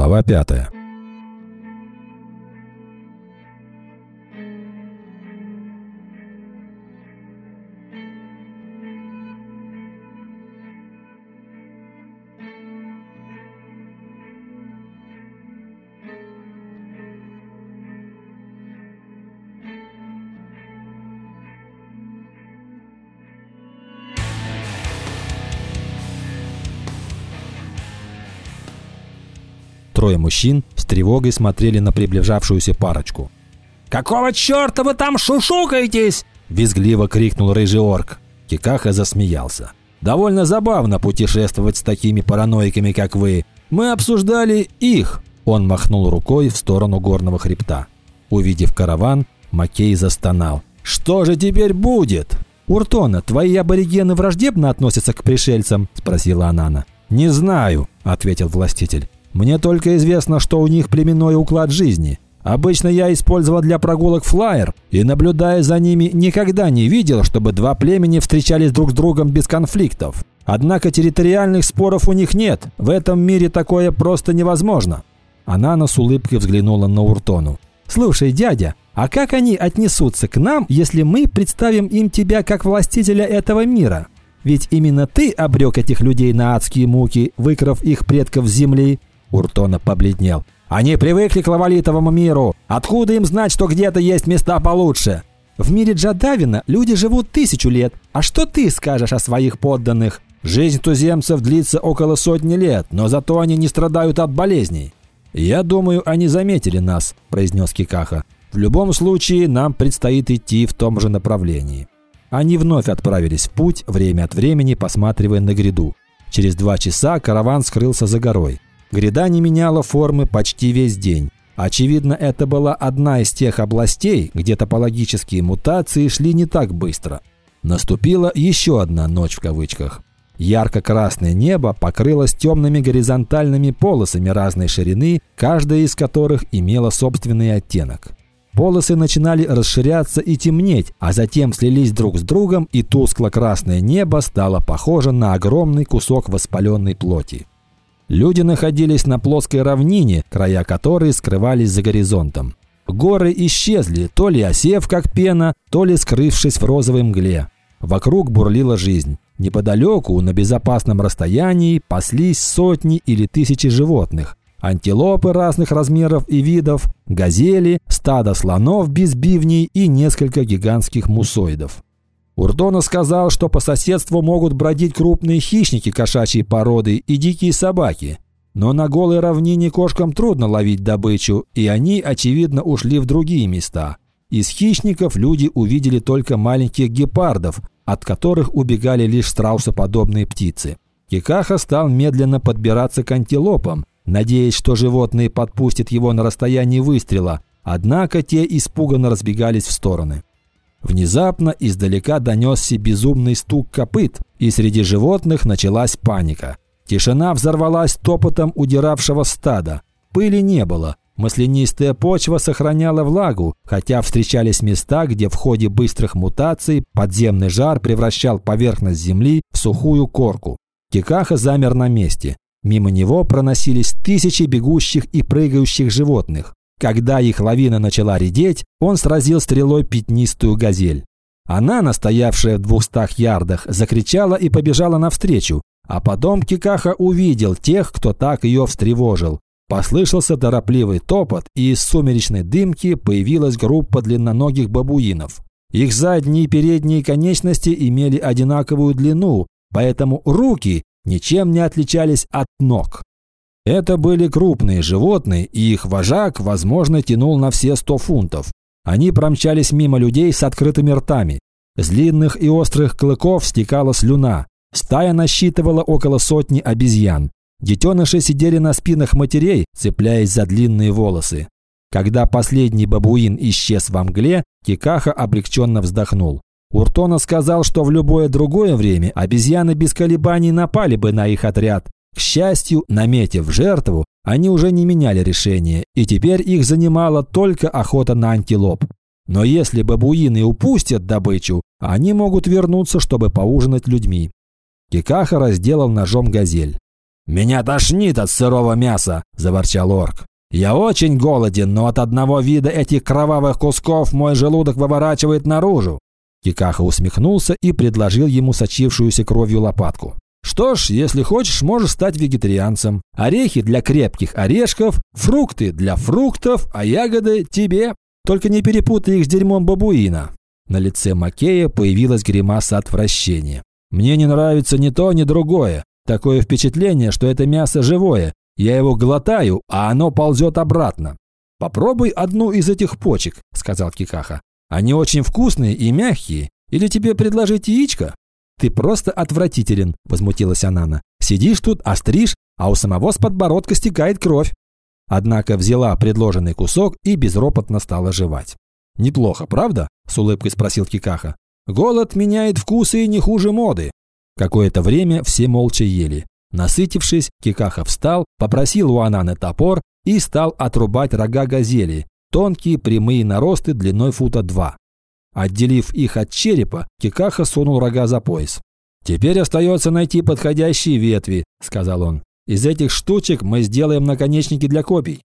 Глава пятая. Трое мужчин с тревогой смотрели на приближавшуюся парочку. «Какого черта вы там шушукаетесь?» – визгливо крикнул рыжий орк. Кикаха засмеялся. «Довольно забавно путешествовать с такими параноиками, как вы. Мы обсуждали их!» Он махнул рукой в сторону горного хребта. Увидев караван, Макей застонал. «Что же теперь будет?» «Уртона, твои аборигены враждебно относятся к пришельцам?» – спросила Анана. «Не знаю», – ответил властитель. Мне только известно, что у них племенной уклад жизни. Обычно я использовал для прогулок флайер и, наблюдая за ними, никогда не видел, чтобы два племени встречались друг с другом без конфликтов. Однако территориальных споров у них нет. В этом мире такое просто невозможно. Анана с улыбкой взглянула на Уртону. «Слушай, дядя, а как они отнесутся к нам, если мы представим им тебя как властителя этого мира? Ведь именно ты обрек этих людей на адские муки, выкрав их предков с земли, Уртона побледнел. «Они привыкли к лавалитовому миру. Откуда им знать, что где-то есть места получше?» «В мире Джадавина люди живут тысячу лет. А что ты скажешь о своих подданных?» «Жизнь туземцев длится около сотни лет, но зато они не страдают от болезней». «Я думаю, они заметили нас», – произнес Кикаха. «В любом случае, нам предстоит идти в том же направлении». Они вновь отправились в путь, время от времени посматривая на гряду. Через два часа караван скрылся за горой. Гряда не меняла формы почти весь день. Очевидно, это была одна из тех областей, где топологические мутации шли не так быстро. Наступила еще одна «ночь» в кавычках. Ярко-красное небо покрылось темными горизонтальными полосами разной ширины, каждая из которых имела собственный оттенок. Полосы начинали расширяться и темнеть, а затем слились друг с другом, и тускло-красное небо стало похоже на огромный кусок воспаленной плоти. Люди находились на плоской равнине, края которой скрывались за горизонтом. Горы исчезли, то ли осев как пена, то ли скрывшись в розовой мгле. Вокруг бурлила жизнь. Неподалеку, на безопасном расстоянии, паслись сотни или тысячи животных. Антилопы разных размеров и видов, газели, стадо слонов без бивней и несколько гигантских мусоидов. Урдона сказал, что по соседству могут бродить крупные хищники кошачьей породы и дикие собаки. Но на голой равнине кошкам трудно ловить добычу, и они, очевидно, ушли в другие места. Из хищников люди увидели только маленьких гепардов, от которых убегали лишь страусоподобные птицы. Кикаха стал медленно подбираться к антилопам, надеясь, что животные подпустят его на расстоянии выстрела, однако те испуганно разбегались в стороны. Внезапно издалека донесся безумный стук копыт, и среди животных началась паника. Тишина взорвалась топотом удиравшего стада. Пыли не было. Маслянистая почва сохраняла влагу, хотя встречались места, где в ходе быстрых мутаций подземный жар превращал поверхность земли в сухую корку. Кикаха замер на месте. Мимо него проносились тысячи бегущих и прыгающих животных. Когда их лавина начала редеть, он сразил стрелой пятнистую газель. Она, настоявшая в двухстах ярдах, закричала и побежала навстречу, а потом Кикаха увидел тех, кто так ее встревожил. Послышался торопливый топот, и из сумеречной дымки появилась группа длинноногих бабуинов. Их задние и передние конечности имели одинаковую длину, поэтому руки ничем не отличались от ног. Это были крупные животные, и их вожак, возможно, тянул на все сто фунтов. Они промчались мимо людей с открытыми ртами. С длинных и острых клыков стекала слюна. Стая насчитывала около сотни обезьян. Детеныши сидели на спинах матерей, цепляясь за длинные волосы. Когда последний бабуин исчез во мгле, Кикаха облегченно вздохнул. Уртона сказал, что в любое другое время обезьяны без колебаний напали бы на их отряд, к счастью, наметив жертву, они уже не меняли решение, и теперь их занимала только охота на антилоп. Но если бабуины упустят добычу, они могут вернуться, чтобы поужинать людьми. Кикаха разделал ножом газель. «Меня тошнит от сырого мяса!» – заворчал орк. «Я очень голоден, но от одного вида этих кровавых кусков мой желудок выворачивает наружу!» Кикаха усмехнулся и предложил ему сочившуюся кровью лопатку. «Что ж, если хочешь, можешь стать вегетарианцем. Орехи для крепких орешков, фрукты для фруктов, а ягоды тебе. Только не перепутай их с дерьмом бабуина». На лице Макея появилась гримаса отвращения. «Мне не нравится ни то, ни другое. Такое впечатление, что это мясо живое. Я его глотаю, а оно ползет обратно. «Попробуй одну из этих почек», – сказал Кикаха. «Они очень вкусные и мягкие. Или тебе предложить яичко?» «Ты просто отвратителен», – возмутилась Анана. «Сидишь тут, остришь, а у самого с подбородка стекает кровь». Однако взяла предложенный кусок и безропотно стала жевать. «Неплохо, правда?» – с улыбкой спросил Кикаха. «Голод меняет вкусы не хуже моды. Какое-то время все молча ели. Насытившись, Кикаха встал, попросил у Ананы топор и стал отрубать рога газели, тонкие прямые наросты длиной фута два. Отделив их от черепа, Кикаха сунул рога за пояс. «Теперь остается найти подходящие ветви», – сказал он. «Из этих штучек мы сделаем наконечники для копий».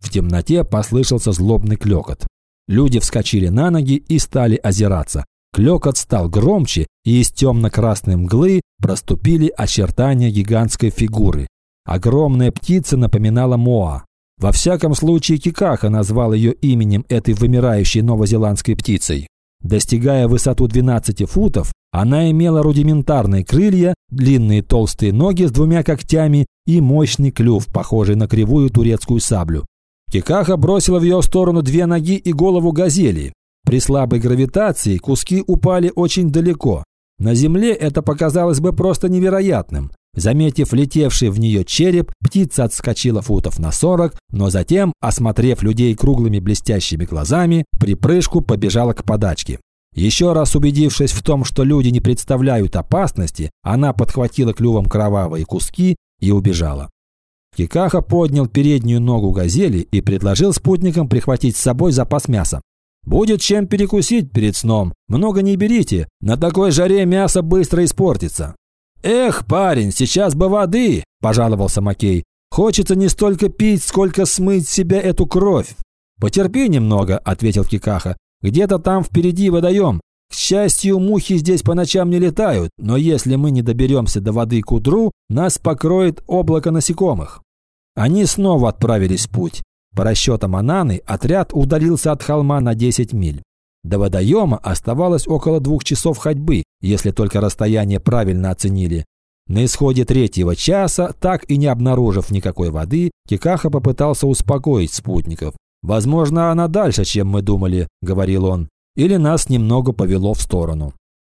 В темноте послышался злобный клёкот. Люди вскочили на ноги и стали озираться. Клёкот стал громче, и из темно-красной мглы проступили очертания гигантской фигуры. Огромная птица напоминала Моа. Во всяком случае, Кикаха назвал ее именем этой вымирающей новозеландской птицей. Достигая высоту 12 футов, она имела рудиментарные крылья, длинные толстые ноги с двумя когтями и мощный клюв, похожий на кривую турецкую саблю. Кикаха бросила в ее сторону две ноги и голову газели. При слабой гравитации куски упали очень далеко. На Земле это показалось бы просто невероятным. Заметив летевший в нее череп, птица отскочила футов на 40, но затем, осмотрев людей круглыми блестящими глазами, припрыжку побежала к подачке. Еще раз убедившись в том, что люди не представляют опасности, она подхватила клювом кровавые куски и убежала. Кикаха поднял переднюю ногу газели и предложил спутникам прихватить с собой запас мяса. Будет чем перекусить перед сном. Много не берите. На такой жаре мясо быстро испортится. Эх, парень, сейчас бы воды, пожаловался Макей. Хочется не столько пить, сколько смыть с себя эту кровь. Потерпи немного, ответил Кикаха. Где-то там впереди водоем. К счастью, мухи здесь по ночам не летают, но если мы не доберемся до воды к утру, нас покроет облако насекомых. Они снова отправились в путь. По расчетам Ананы, отряд удалился от холма на 10 миль. До водоема оставалось около двух часов ходьбы, если только расстояние правильно оценили. На исходе третьего часа, так и не обнаружив никакой воды, Кикаха попытался успокоить спутников. «Возможно, она дальше, чем мы думали», – говорил он. «Или нас немного повело в сторону».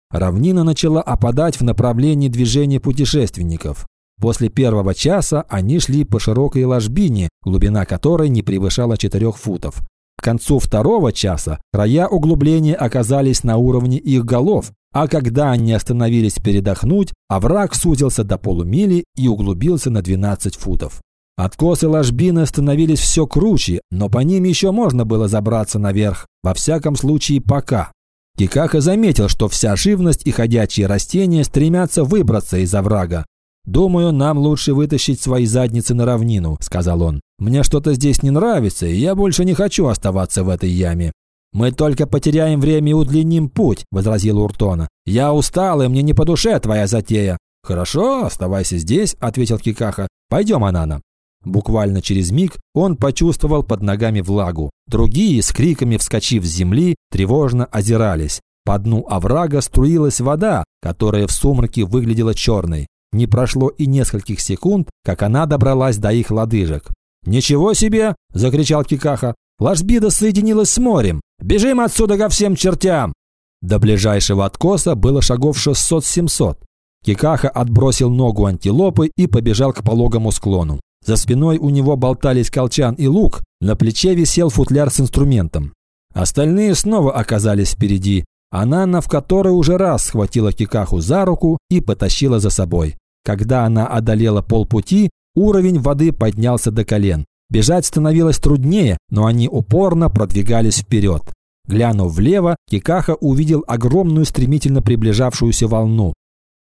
Равнина начала опадать в направлении движения путешественников. После первого часа они шли по широкой ложбине, глубина которой не превышала 4 футов. К концу второго часа края углубления оказались на уровне их голов, а когда они остановились передохнуть, овраг сузился до полумили и углубился на 12 футов. Откосы ложбины становились все круче, но по ним еще можно было забраться наверх, во всяком случае пока. Кикаха заметил, что вся живность и ходячие растения стремятся выбраться из оврага, «Думаю, нам лучше вытащить свои задницы на равнину», – сказал он. «Мне что-то здесь не нравится, и я больше не хочу оставаться в этой яме». «Мы только потеряем время и удлиним путь», – возразил Уртона. «Я устал, и мне не по душе твоя затея». «Хорошо, оставайся здесь», – ответил Кикаха. «Пойдем, Анана». Буквально через миг он почувствовал под ногами влагу. Другие, с криками вскочив с земли, тревожно озирались. По дну оврага струилась вода, которая в сумраке выглядела черной. Не прошло и нескольких секунд, как она добралась до их лодыжек. «Ничего себе!» – закричал Кикаха. «Ложбида соединилась с морем! Бежим отсюда ко всем чертям!» До ближайшего откоса было шагов 600-700. Кикаха отбросил ногу антилопы и побежал к пологому склону. За спиной у него болтались колчан и лук, на плече висел футляр с инструментом. Остальные снова оказались впереди, Ананна в которой уже раз схватила Кикаху за руку и потащила за собой. Когда она одолела полпути, уровень воды поднялся до колен. Бежать становилось труднее, но они упорно продвигались вперед. Глянув влево, Кикаха увидел огромную стремительно приближавшуюся волну.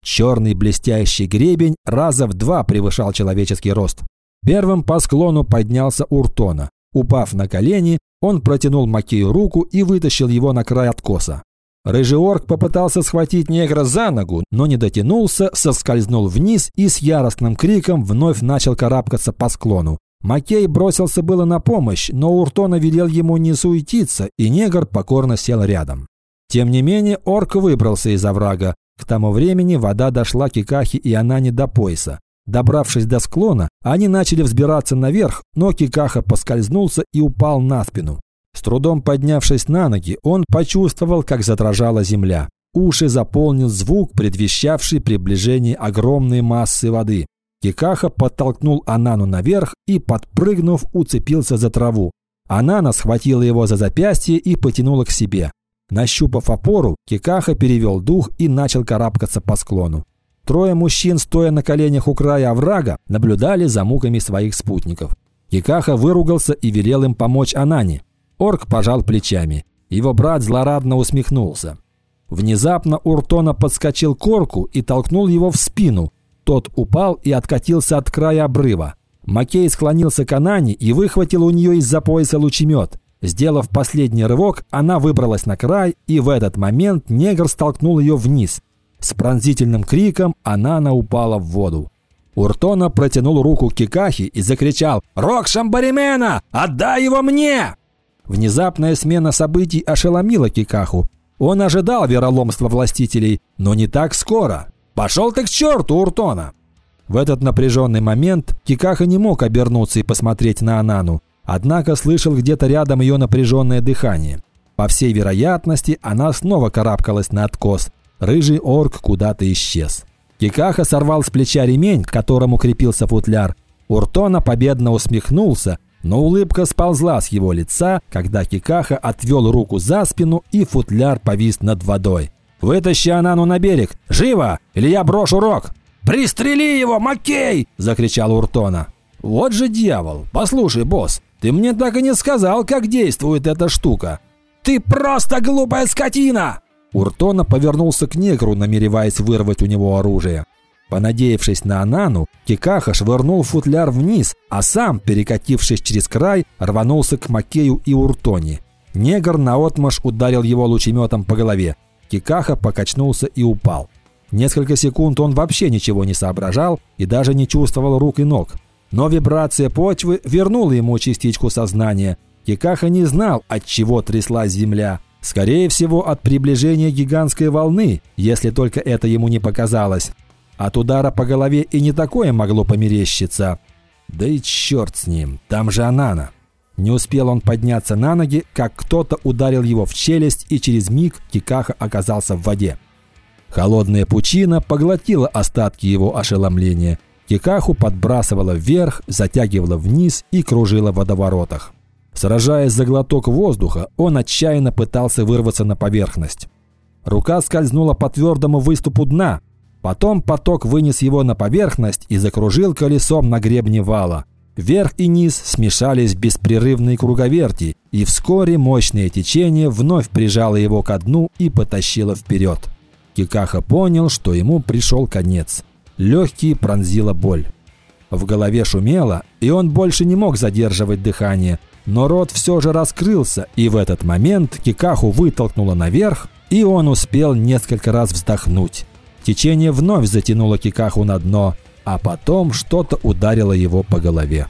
Черный блестящий гребень раза в два превышал человеческий рост. Первым по склону поднялся Уртона. Упав на колени, он протянул Макею руку и вытащил его на край откоса. Рыжий орк попытался схватить негра за ногу, но не дотянулся, соскользнул вниз и с яростным криком вновь начал карабкаться по склону. Макей бросился было на помощь, но Уртона велел ему не суетиться, и негр покорно сел рядом. Тем не менее, орк выбрался из оврага. К тому времени вода дошла к Кикахе и Анане до пояса. Добравшись до склона, они начали взбираться наверх, но Кикаха поскользнулся и упал на спину. С трудом поднявшись на ноги, он почувствовал, как задрожала земля. Уши заполнил звук, предвещавший приближение огромной массы воды. Кикаха подтолкнул Анану наверх и, подпрыгнув, уцепился за траву. Анана схватила его за запястье и потянула к себе. Нащупав опору, Кикаха перевел дух и начал карабкаться по склону. Трое мужчин, стоя на коленях у края оврага, наблюдали за муками своих спутников. Кикаха выругался и велел им помочь Анане. Орк пожал плечами. Его брат злорадно усмехнулся. Внезапно Уртона подскочил к орку и толкнул его в спину. Тот упал и откатился от края обрыва. Макей склонился к Анане и выхватил у нее из-за пояса лучемет. Сделав последний рывок, она выбралась на край, и в этот момент негр столкнул ее вниз. С пронзительным криком Анана упала в воду. Уртона протянул руку Кикахи и закричал «Рок Шамбаримена! Отдай его мне!» Внезапная смена событий ошеломила Кикаху. Он ожидал вероломства властителей, но не так скоро. «Пошел ты к черту, Уртона!» В этот напряженный момент Кикаха не мог обернуться и посмотреть на Анану, однако слышал где-то рядом ее напряженное дыхание. По всей вероятности, она снова карабкалась на откос. Рыжий орк куда-то исчез. Кикаха сорвал с плеча ремень, к которому крепился футляр. Уртона победно усмехнулся, но улыбка сползла с его лица, когда Кикаха отвел руку за спину и футляр повис над водой. «Вытащи Анану на берег! Живо! Или я брошу рог!» «Пристрели его, Маккей!» – закричал Уртона. «Вот же дьявол! Послушай, босс, ты мне так и не сказал, как действует эта штука!» «Ты просто глупая скотина!» Уртона повернулся к негру, намереваясь вырвать у него оружие. Понадеявшись на Анану, Кикаха швырнул футляр вниз, а сам, перекатившись через край, рванулся к Макею и Уртоне. Негр наотмашь ударил его лучеметом по голове. Кикаха покачнулся и упал. Несколько секунд он вообще ничего не соображал и даже не чувствовал рук и ног. Но вибрация почвы вернула ему частичку сознания. Кикаха не знал, от чего тряслась земля. Скорее всего, от приближения гигантской волны, если только это ему не показалось. От удара по голове и не такое могло померещиться. Да и черт с ним, там же Анана. Не успел он подняться на ноги, как кто-то ударил его в челюсть, и через миг Кикаха оказался в воде. Холодная пучина поглотила остатки его ошеломления. Кикаху подбрасывала вверх, затягивала вниз и кружила в водоворотах. Сражаясь за глоток воздуха, он отчаянно пытался вырваться на поверхность. Рука скользнула по твердому выступу дна, Потом поток вынес его на поверхность и закружил колесом на гребне вала. Верх и низ смешались в беспрерывной круговерти, и вскоре мощное течение вновь прижало его ко дну и потащило вперед. Кикаха понял, что ему пришел конец. Легкие пронзила боль. В голове шумело, и он больше не мог задерживать дыхание. Но рот все же раскрылся, и в этот момент Кикаху вытолкнуло наверх, и он успел несколько раз вздохнуть. Течение вновь затянуло Кикаху на дно, а потом что-то ударило его по голове.